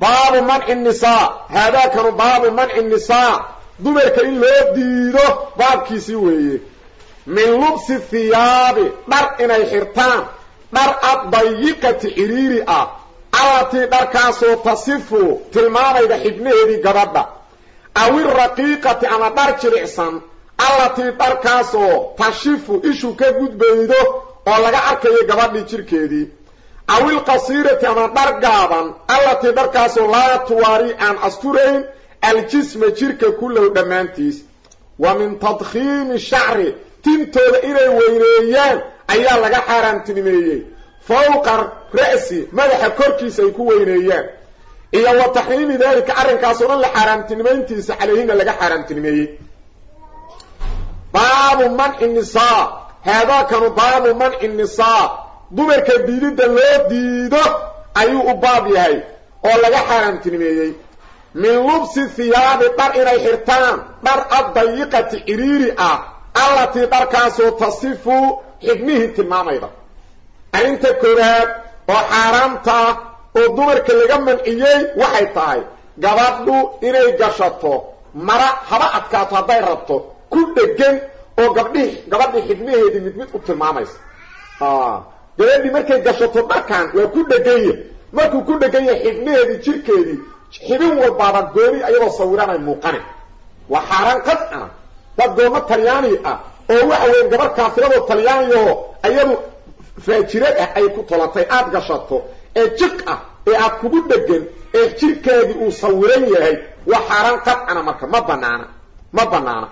baabu manci nisaa haadaakanu baabu manci nisaa dumarka in loo diido baabkiisii weeye. Min lubsi hiyaabi dhar inay xirtaan. Dhar addayiqati ciriiri ah. Allatii dharkaasoo tasifu tilmaamayda xibnaheedii gabadha. Aw iraqiiqati ama dhar jilicsan. Allatii dharkaasoo tashifu ishu ka gudbaydo oo laga arkayo gabadhii jirkeedii aw ilqasiirati ama dhar gaaban allatii dharkaasoo laa tuwaari aan asturayn aljisma jirka kullow dhammaantiis. Wa min tadkhiimi shacri tintooda inay weyneeyaan ayaa laga xaaraamtinimeeyey. Fawqa ra'si madaxa korkiisa ay ku weyneeyaan. Iyo wa taxriimi daalika arrinkaasoo dhan la xaaraamtinimayntiisa calayhina laga xaaraamtinimeeyey. Baabu manci nisaa haadaakanu baabu manci nisaa dumarka diididda loo diido ayuu u baab yahay oo laga xaaraamtinimeeyey. Min lubsi hiyaabi dhar inay xirtaan dhar addayiqati ciriiri ah allatii dharkaasoo tasifu xibnihii tilmaamayda arrinta koowaad oo xaaraamta ah oo dumarka laga manciyey waxay tahay gabadhu inay gashato mara haba adkaato hadday rabto ku dhegan oo gabdhii gabadhii xibnaheedii mid mid u tilmaamaysa gabadhii markay gashato dharkan waa ku dheganya markuu ku dhegan yahay xibnaheedii jirkeedii xibin walbaaba gooni ayadoo sawiranay muuqani waa xaaraan qadcana dad goomo talyaani ah. Oo waxa weeye gabar kaafiradoo talyaaniyaho ayadu faajirad ah ay ku tolatay aada gashato ee jiq ah ee aad kugu dhegan ee jirkeedii uu sawiran yahay waa xaaraan qadcana marka. Ma banaana ma banaana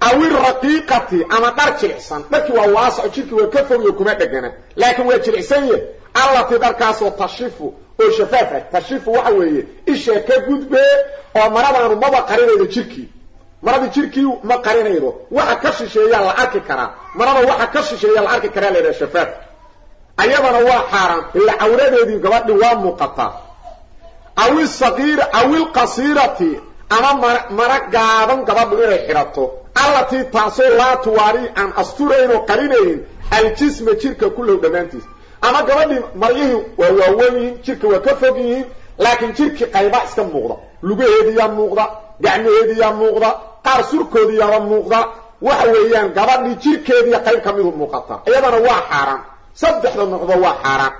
awil raqiiqati ama dhar jilicsan. Dharkii waa waasaco jirkii waa ka fogyo kuma dhegana. Laakiin waa jilicsan yahy allatii dharkaasoo tashifu oo shafaaf ah tashifu waxa weeye ishaa ka gudbee oo maradaanu maba qarinaydo jirkii. Maradii jirkii ma qarinaydo. Waxa ka shisheeyaa la arki karaa. Marada waxa ka shisheeya la arki karaa laydhaha shafaaf ayadana waa xaaraan. Ila cawradeedii gabadhi waa muuqataa awi saqiir awil qasiirati ama mara gaaban gabadhu inay xidhato allatii taasoo laa tuwaari aan asturayn oo qarinayn aljisma jirka kullow dhammaantiis. Ama gabadhii maryihii waa waawen yihiin jirka waa ka fog yihiin laakiin jirkii qaybaa iska muuqda. Lugaheediyaa muuqda gacmaheediyaa muuqda qaar surkoodiyaaba muuqda. Waxa weeyaan gabadhii jirkeediiya qayb ka midu muuqata. Iyadana waa xaaraan. Saddexda noqdo waa xaaraan.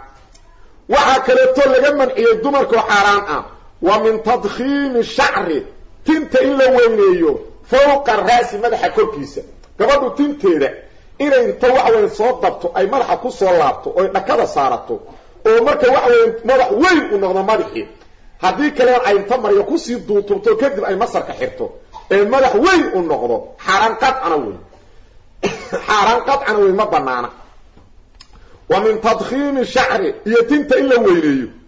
Waxaa kaleeto laga manciyey dumarkoo xaaraan ah wa min tadkhiimi shacri tinta in la weyneeyo fawqa ra'si madaxa korkiisa. Gabadhu tinteeda inay inta waxa weya soo dabto ay madaxa ku soo laabto oy dhakada saarato oo marka waxa weya madax weyn u noqdo madaxii. Haddii kalena ay inta maryo ku sii duuturto kadib ay masarka xirto ee madax weyn u noqdo xaaraan qadcana wey xaaraan qadcana wey ma banaana wa min tadkhiimi shacri iyo tinta in la weyneeyo.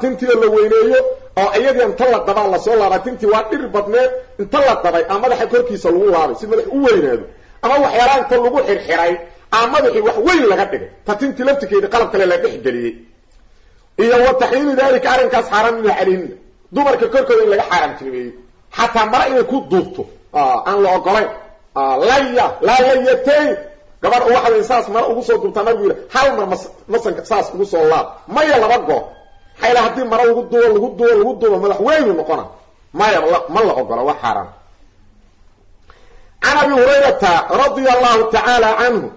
Tintii la weyneeyo oo iyadii inta la dabaa la soo laabay tintii waa dhir badneed inta la dabay a madaxa korkiisa lagu laabay si madax u weynaado ama waxyaalaha inta lagu xirxiray a madaxii wax weyn laga dhigay ta tintii laftirkeedii qalab kale la dhex geliyey iyo wa taxriimi daalika arrinkaas xaaraan minha calayhina dumarka korkooda in laga xaaraamtinimeeyo xataa mara inay ku duubto. Aan la ogolayn. Laya laa layatayn gabadh waxa wey saas mara ugu soo duubtaa nabigu hal mar mas masanka saas ugu soo laab. Maya laba goor xayla haddii mara lagu duubo lagu duubo lagu duubo madax weynu noqona maya ma la ogola waa xaaraan can abi hurayrata radia allahu tacaala canhu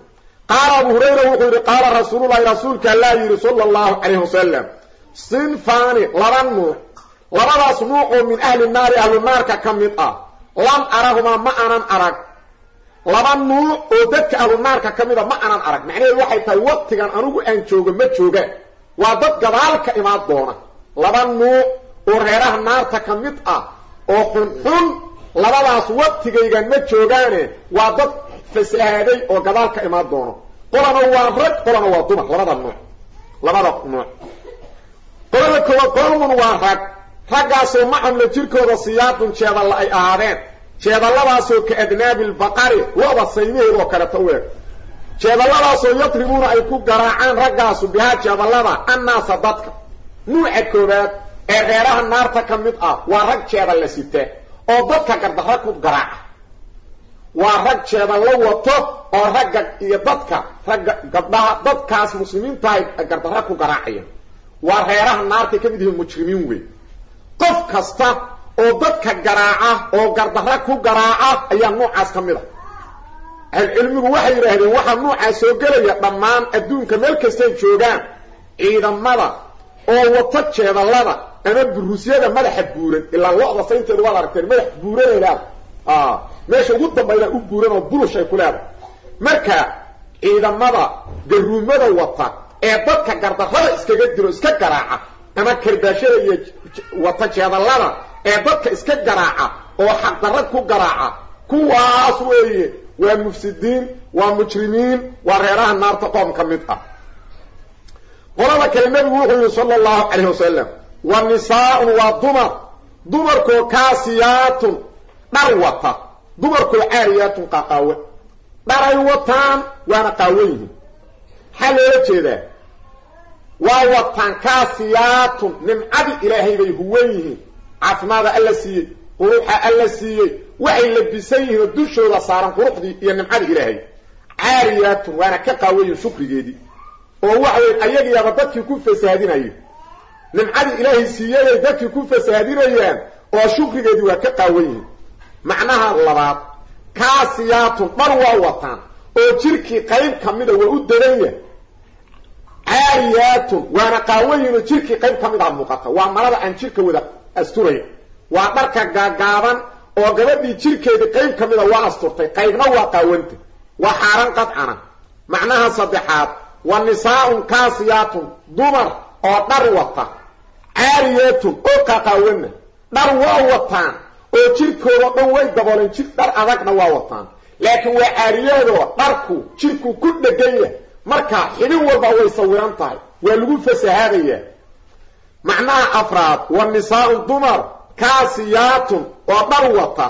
qaala abu hurayra wuxuu yidhi qaala rasuululahi rasuulka allaa yidhi sala allahu calayhi wasalam sinfaani laba nuuc labadaas nuuc oo min ahli naari ahlu naarka ka mid ah lam arahumaa ma anan arag. Laba nuuc oo dadka ahlu naarka ka mid a ma anan arag. Macnaheedu waxay tahay waqtigan anugu aan joogo ma joogaan waa dad gadaal ka imaan doona. Laba nuuc oo reeraha naarta ka mid ah oo xunxun labadaas waqtigaygan ma joogaane waa dad fasahaaday oo gadaal ka imaan doono. Qolana waa rag qolana waa dumar labada nuuc. Labada nuuc. Qolada koowaad qolmun waa rag. Raggaasoo macamla jirkooda siyaadun jeedalla ay ahaadeen. Jeedalladaasoo ka adnaabi lbaqari lo-da saymaheed oo kaleto u eg jeedalladaasoo yadribuuna ay ku garaacaan raggaasu bihaa jeedallada annaasa dadka. Nuuca koowaad ee reeraha naarta ka mid ah waa rag jeedalla sita oo dadka gardarra ku garaaca. Waa rag jeedallo wato oo ragga iyo dadka ragga gabdhaha dadkaas muslimiintahay gardarra ku garaacaya waa reeraha naartay ka mid yihiin mujrimiin wey qof kasta oo dadka garaaca oo gardarra ku garaaca ayaa noocaas ka mid a ahlcilmigu waxay yidhaahdeen waxaa noocaas soo gelaya dhammaan adduunka meel kastay joogaan ciidamada oo wata jeedallada ama buruusyada madaxa buuran ilaa lo-da saynteedu waad aragteen madax buuranaydaad meesha ugu dambayda u buuran oo bulushay ku leedahay. Marka ciidamada garuumada wata ee dadka gardarrada iskaga diro iska garaaca ama karbaashada iyo wata jeedallada ee dadka iska garaaca oo xaqdarra ku garaaca kuwaas weeye waa mufsidiin waa mujrimiin waa reeraha naarta qoom ka mid ah. Qolada kale nabigu wuxuu yihi sala allahu calayh wasalam wa nisaa-un waa dumar. Dumarkoo kaasiyaatun dhar wata. Dumarkoo caariyaatun qaqaawe dharay wataan waana qaawan yihiin. Maxaa loola jeedaa? Waa wataan kaasiyaatun nimcadii ilaahay bay huwan yihiin. Caafimaada alla siiyey quruxa alla siiyey waxay labisan yihiin oo dushooda saaran quruxdii iyo nimcadii ilaahay. Caariyaatun waana ka qaawan yihiin shukrigeedii oo waxa weye ayagiiaba dadkii ku fasaadinaya nimcadii ilaahay siiyayay dadkii ku fasaadinayaan oo shukrigeedii waa ka qaawan yihiin macnaha labaad kaasiyaatun dhar waa wataan oo jirkii qayb ka mida waa u daran yahay. Caariyaatun waana qaawan yihiin oo jirkii qayb ka mid muuqata waa marada aan jirka wada asturayn waa dharka gaagaaban oo gabadhii jirkeedii qayb ka mida waa asturtay qaybna waa qaawanta waa xaaran qadcana. Macnaha saddexaad wa nisaa-un kaasiyaatun dumar oo dhar wata caariyaatun oo qaqaawana dhar waa wataan oo jirkooda dhan way dabooleen jir dhar adagna waa wataan. Laakiin waa caariyaadoo dharku jirku ku dhegan yahay marka xibin walba way sawiran tahay waa lagu fasahaadayaa macnaha afraad wa nisaa-un dumar kaasiyaatun oo dhar wata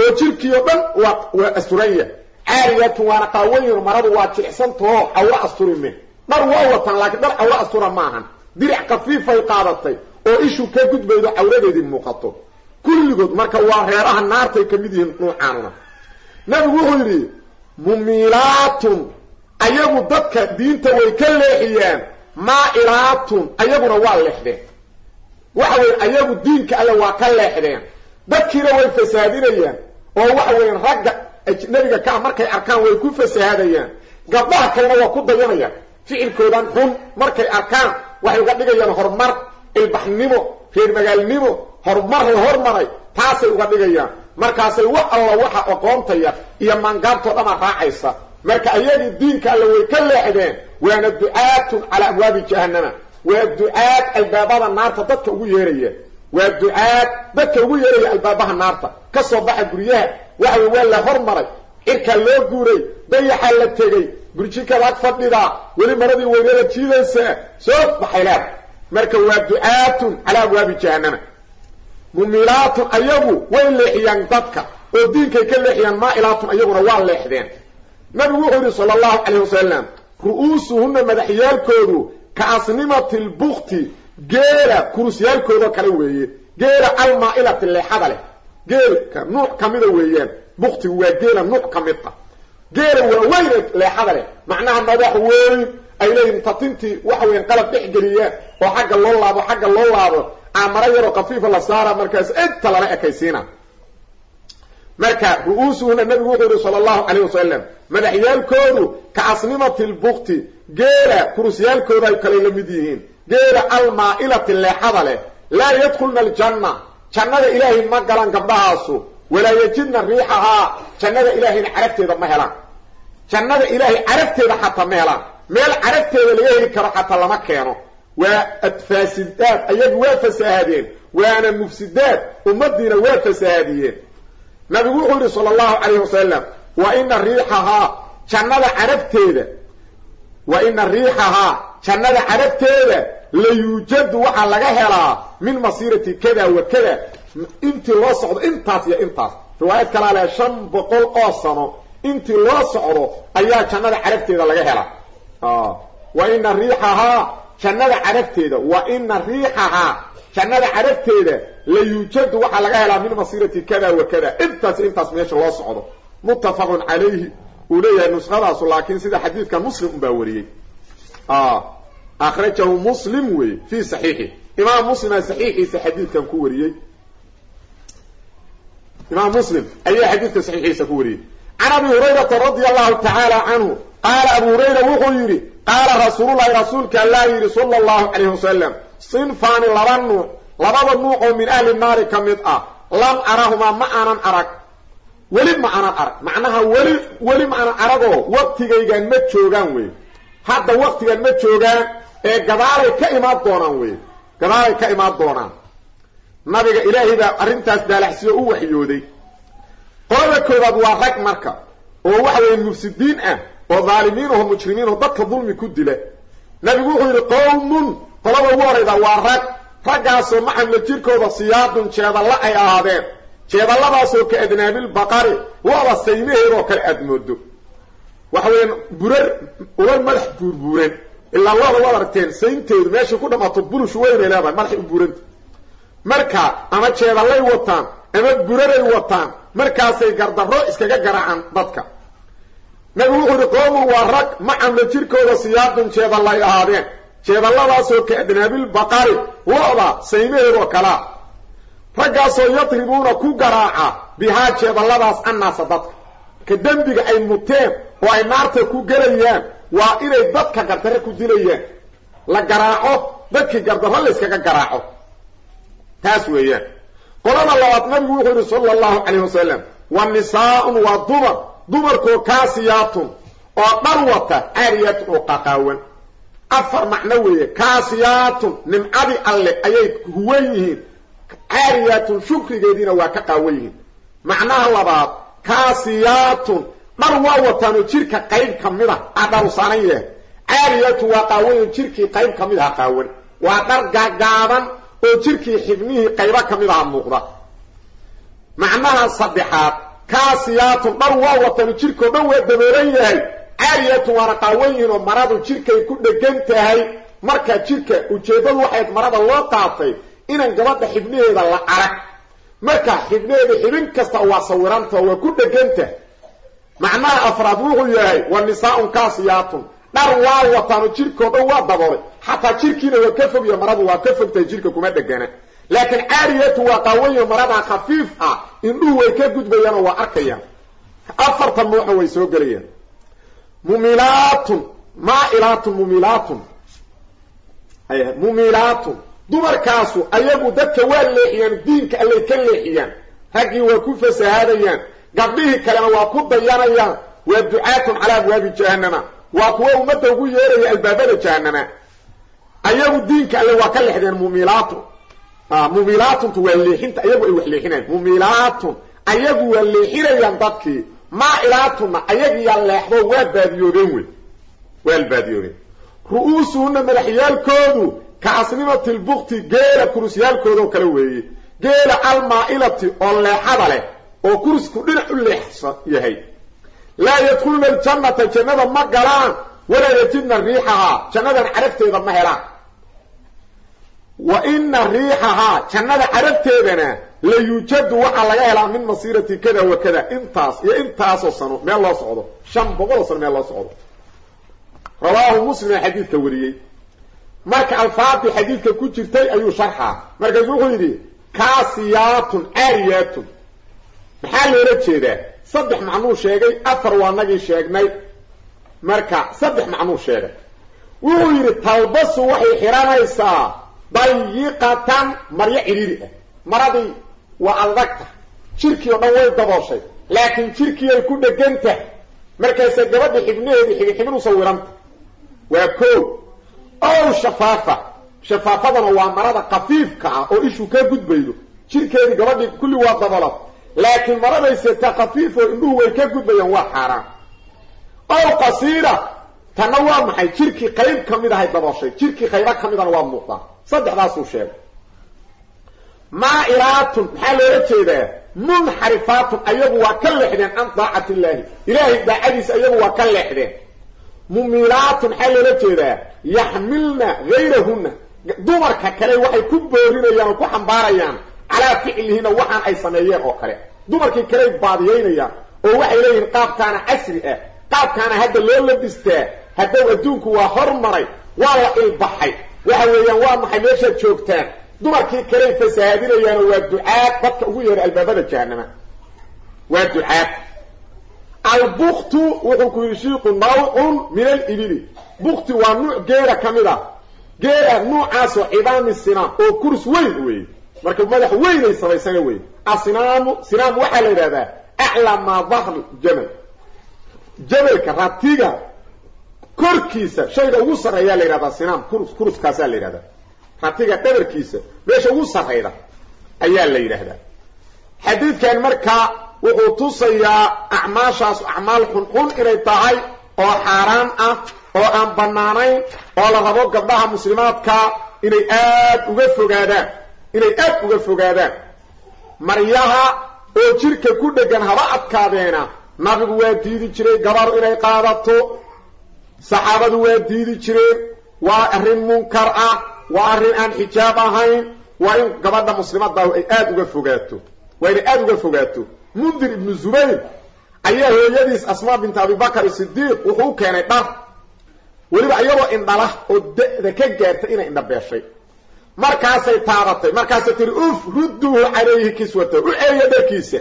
oo jirkiio dhan waa asturan yahay caariyaatun waana qaawayin maradu waa jilicsantao cawro asturime. Dhar waa wataan laakiin dhar cawro astura maahan. Diric kafiifay qaadatay oo ishu ka gudbaydo cawradeedii muuqato. Kulligood marka waa reeraha naartay ka mid yihiin nuucaanuna nabigu wuxuu yidhi mumiilaatun ayagu dadka diinta way ka leexiyaan. Maa'ilaatun ayaguna waa leexdeen waxa weye ayagu diinka alle waa ka leexdeen. Dadkiina way fasaadinayaan oo waxa weyan ragga ajnabiga kaa markay arkaan way ku fasahaadayaan gabdhaha kalena waa ku dayanayaan ficilkoodan xun markay arkaan waxay uga dhigayaan horumar ilbaxnimo reer magaalnimo horumar la hormaray taasay uga dhigayaan markaasay wax alla waxa aqoontaya iyo maangaabtoo dhama raacaysa. Marka ayagii diinka alle way ka leexdeen waana ducaatun calaa abwaabi jahannama waa ducaad albaabada naarta dadka ugu yeeraya. Waa ducaad dadka ugu yeeraya albaabaha naarta. Ka soo baxa guryaha. Waxa wey waa la hormaray. Cirkaa loo guuray. Dayaxaa la tegey. Burjikaad ag fadhidaa. Weli maradii weynada jiidaysaa soo baxay leeda marka waa ducaatun calaa abwaabi jahannama. Mumilaatun ayagu way leexiyaan dadka. Oo diinkay ka leexiyaan maa'ilaatun ayaguna waa leexdeen. Nabigu wuxuu yidhi sala allahu calayh wasalam ru'uusuhunna madaxyaalkoodu ka asnimati lbukti geela kurusyaalkoodoo kale weeye. Geela almaa'ilati leexada leh. Geelka nuuc ka mida weeyaan buktigu waa geela nuuc ka mid ah geela waa weyne leexada leh. Macnaha madax weyn ay leeyihiin tatintii waxa weyan qalab dhex geliyaan oo xagga loo laabo xagga loo laabo. Aamara yaroo kafiifa la saara markaas inta lala ekaysiina marka ru'uusuhuna nabigu wuxuu yihi sala allahu calayh wasalam madaxyaalkoodu ka asnimati lbukti geela kurusyaalkooda ay kale la mid yihiin. Geela almaa'ilati leexada leh laa yadkhulna aljanna. Jannada ilaahay ma galan gabdhahaasu. Walaa yajidna riixahaa jannada ilaahayna carabteeda ma helaan. Jannada ilaahay carabteeda xataa ma helaan. Meel carabteeda laga heli karo xataa lama keeno. Waa faasidaad ayagu waa fasahaadeen. Waana mufsidaad. Ummadiina waa fasahaadiyeen nabigu wuxuu yidhi sala allahu calayh wasalam wa ina riixahaa jannada carabteeda wa ina riixahaa jannada carabteeda la yuujadu waxaa laga helaa min masiirati kada wa kada. Intii loo socdo intaas iyo intaas. Riwaayad kalaa leh shan boqol oo sano. Intii loo socdo ayaa jannada carabteeda laga helaa. Wa ina riixahaa jannada carabteeda wa ina riixahaa jannada carabteeda la yuujadu waxaa laga helaa min masiirati kada wa kada. Intaas intaas meesha loo socdo. Muttafaqun calayhi uu leeyahay nuskhadaasu laakiin sida xadiidka muslim unbaa wariyey. Akhrajahu muslim wey fii saxiixi imaam muslima saxiixiisa xadiidkan ku wariyey. Imaam muslim ayaa xadiidka saxiixiisa ku wariyey. Can abi hurayrata radia allahu tacaala canhu qaala abu hurayra wuxuu yidhi qaala rasuululahi rasuulka allaa yidhi sala allahu calayhi wasalam labada nuuc oo min ahli naari ka mid ah lam arahumaa ma aanan arag. Weli ma aanan arag. Macnaha weli weli ma aanan aragoo waqtigaygaan ma joogaan wey hadda waqtigan ma joogaan ee gadaalay ka imaan doonaan wey gadaalay ka imaan doonaan. Nabiga ilaahay baa arrintaas daalaxsiyo u waxyooday. Qolada koobaad waa rag marka oo waxa weeye mufsidiin ah oo dhaalimiin aho mujrimiin oo dadka dulmi ku dila nabigu wuxuu yidhi qowmun qolada ugu horayda waa rag raggaasoo maxamla jirkooda siyaadun jeedalla ay ahaadeen. Jeedalladaasoo ka adnaabil baqari looda saymaheedoo kale aad moodo waxa burar ubar madax buurbuuran. Ilaa looda waad aragteen saynteedu meeshay ku dhammaato bulush weynay leedahay madaxay u buuranta. Marka ama jeedallay wataan ama buraray wataan markaasay gardarro iskaga garaacaan dadka. Nabigu wuxuu yihi qoomun waa rag macamla jirkooda siyaadun jeedallay ahaadeen jeedalladaasoo ka adnaabil baqari lo-da saymaheedoo kalaa raggaasoo yadribuuna ku garaaca bihaa jeedalladaas annaasa dadka. Ka dembiga ay muteen oo ay naarta ku gelayaan waa inay dadka gardarro ku dilayaan. La garaaco dadkii gardarro la yskaga garaaco. Taas weeyaan. Qolada labaad nabigu wuxuu yihi sala allahu calayh wasalam wa nisaa'un waa dumar dumarkoo kaasiyaatun oo dhar wata caariyaatun oo qaqaawan afar macno weeye kaasiyaatun nimcadii alle ayay huwan yihiin. Caariyaatun shukrigeediina waa ka qaawan yihiin. Macnaha labaad kaasiyaatun dhar waa wataanoo jirka qayb ka mid a a dharu saaran yahay. Caariyaatun waa qaawan jirkii qayb ka mid aha qaawan. Waa dhar gaagaaban oo jirkii xibnihii qaybo ka mid aha muuqda. Macnaha saddexaad kaasiyaatun dhar waa wataano jirkao dhan waa daboolan yahay caariyaatun waana qaawan yihiin oo maradu jirkay ku dhegan tahay. Markaa jirka ujeeddadu waxayd marada loo qaatay inaan gabadha xibnaheeda la arag marka xibnaheeda xibin kasta waa sawiranta waa ku dheganta macnaha afraad wuxuu yahay wa nisaa'un kaasiyaatun. Dhar waa wataano jirkao dhan waa daboolay xataa jirkiina waa ka fogya maradu waa ka fogtahay jirka kuma dhegana. Laakiin caariyatu waa qaawanyo maradaa khafiif ah indhuhu way ka gudbayaanoo waa arkayaan. Afartan nuuxa way soo gelayaan mumilaatun maailaatun mumilaatun. Mumilaatun. Dumarkaasu ayagu dadka waa leexiyaan diinka allay ka leexiyaan. Raggii waa ku fasahaadayaan. Gabdhihii kalena waa ku dayanayaan. Waa ducaatun calaa abwaabi jahannama. Waa kuwa ummadda ugu yeeraya albaabada jahannama. Ayagu diinka alle waa ka leexdeen mumilaatun. Mumilaatuntu waa leexinta ayagu ay wax leexinayaan. Mumilaatun ayagu waa leexinayaan dadkii maailaatuna ayagiyaa leexdo waa baadiyoodeen wey. Waa baadiyoodeen. Ru-uusuhuna madaxyaalkoodu ka asnimati lbukti geela kurusyaalkoodao kale weeye. Geela almaa'ilati oo leexada leh oo kurusku dhinac u leexsan yahay. Laa yadkhuluna aljannata jannada ma galaan walaa yajidna riixahaa jannadan carabteeda ma helaan. Wa ina riixahaa jannada carabteedana la yuujadu waxaa laga helaa min masiirati kada wa kada. Intaas iyo intaasoo sano meel loo socdo. Shan boqoloo sano meel loo socdo. Rawaahu muslima xadiidka wariyey. Marka alfaadii xadiidka ku jirtay ayuu sharxaa markaasu wuxuu yidhi kaasiyaatun caariyaatun. Maxaa loola jeedaa? Saddex macnuu sheegay afar waa nagii sheegnay. Marka saddex macnuu sheegay. Wuxuu yidhi talbasu waxay xihanaysaa dayiqatan maryo cidhiiri ah. Maradii waa adagta jirkii oo dhan way dabooshay. Laakiin jirkii ay ku dhegantah markaase gabadha xibnaheedii xigi xibin u sawiranta waa koo ow shafaafa. Shafaafadana waa marada kafiifka ah oo ishu ka gudbaydo. Jirkeedii gabadhii kulli waa daboolad. Laakiin maradayseeta kafiif oo indhuhu way ka gudbayaan waa xaaraan. Ow qasiira tanna waa maxay? Jirkii qayb ka mid ahay dabooshay. Jirkii qayba ka waa muuqdaa saddexdaasuu sheegay maa'ilaatun maxaa loola jeedaa? Munxarifaatun ayagu waa ka leexdeen can daacati illaahi ilaahay daacadiisa ayagu waa ka leexdeen. Mumilaatun maxaa loola jeedaa? Yaxmilna gayrahunna. Dumarka kale waxay ku boorinayaan oo ku xambaarayaan calaa ficlihina waxaan ay sameeyeen oo kale. Dumarkii kaley baadiyaynayaan oo waxay leeyihiin qaabkaana casri ah. Qaabkaana hadda loo labistaa haddow adduunku waa hormaray waa la ilbaxay. Waxa weeyaan waa maxay meeshaad joogtaan dumarkii kaley fasahaadinayaano waa ducaad dadka ugu yeeray albaabada jahanama waa ducaad. Albuktu wuxuu ku yidhi shiiku nawcun min alibili bukti waa nuuc geera ka mid a. Geera nuucaasoo cidaami sinaam oo kurus weyn weeye. Marka madax weynay samaysana wey asinaamu sinaam waxaa la yidhahdaa aclaa maa dahri jamal. Jamalka ratiga korkiisa shayga ugu sarreeyaa la yidhahdaa sinaam kurus kuruskaasaa la yidhahdaa ratiga dhabarkiisa meesha ugu sarrayda ayaa la yidhaahdaa. Xadiidkan markaa wuxuu tusayaa acmaashaas acmaal xunxun inay tahay oo xaaraan ah oo aan bannaanayn oo la rabo gabdhaha muslimaadka inay aad uga fogaadaan inay aad uga fogaadaan. Maryaha oo jirka ku dheggan haba adkaadeena nabigu waa diidi jiray gabar inay qaadato saxaabadu waa diidi jireen waa arrin munkar ah waa arrin aan xijaab ahayn. Waa in gabadha muslimadaahu ay aada uga fogaato. Waa inay aada uga fogaato. Mundir ibnu zubayr ayaa hooyadiis asmaa binta abibakar sidiiq wuxuu u keenay dhar. Weliba iyadoo indhala oo da-da ka gaartay inay indhabeeshay markaasay taabatay. Markaasay tihi uf rudduuhu calayhi kiswata u celiya dharkiisa.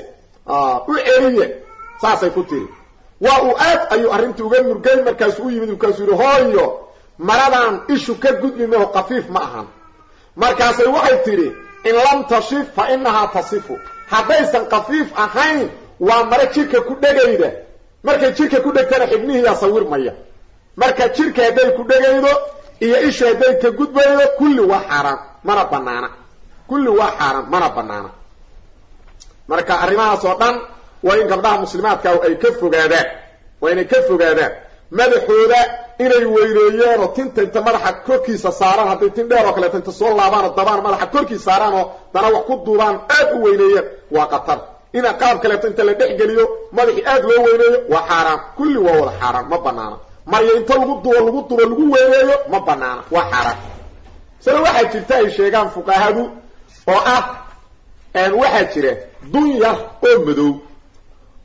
U celiya saasay ku tiri waa uu aad ayuu arrintii uga murgay. Markaasuu u yimid yidhi hooyo maradan ishu ka gudbi maho kafiif ma ahan. Markaasay waxay tidhi in lam tashif fa inahaa tasifu. Haddaysan kafiif ahayn waa mare jirka ku dhegayda. Markay jirka ku dhegtana xibnihiiyaa sawirmaya marka jirka hadday ku dhegaydo iyo ishu hadday ka gudbaydo kulli waa xaaraan mana banaana kulli waa xaaraan mana banaana marka arrimahaas oo dhan waa in gabdhaha muslimaadka ay ka fogaadaan. Waa inay ka fogaadaan. Madaxooda inay weyneeyeen oo tinta inta madaxa korkiisa saaraan hadday tin dheer oo kaleeto inta soo laabaan oo dabaan madaxa korkiisa saaraan oo dana wax ku duubaan aad u weyneeyeen. Waa qatar ina qaab kaleeto inta la dhex geliyo madaxii aad loo weyneeyo waa xaaraan kulli waa wada xaaraan ma banaana maryo inta lagu dubo lagu dubo lagu weyneeyo ma banaana waa xaaraan sida waxaa jirta ay sheegaan fuqahadu oo ah waxaa jira dun yar oo madow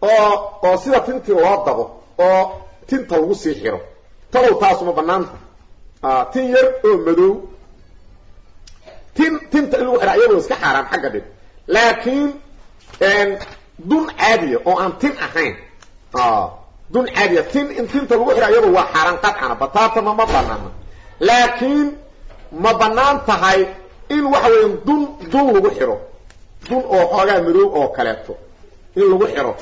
oo oo sida tintii loo dabo oo tinta lagu sii xiro talow taasuma banaanta tin yar oo madow. Tin tinta in lagu xira iyadoo iska xaaraan xagga dhig laakiin dun caadiya oo aan tin ahayn. Dun caadiya tin in tinta lagu xira iyadoo waa xaaraan qadcana bataatama ma banaana laakiin ma bannaan tahay in waxa weya dun dun lagu xiro dun oo xoogaa madow oo kaleeto. In lagu xiro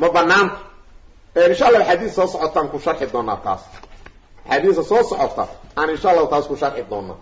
ma banaanta insha allah xadiis soo socotaan ku sharxi doonaa taas. Xadiisa soo socota aan insha allahu taas ku sharxi doonaa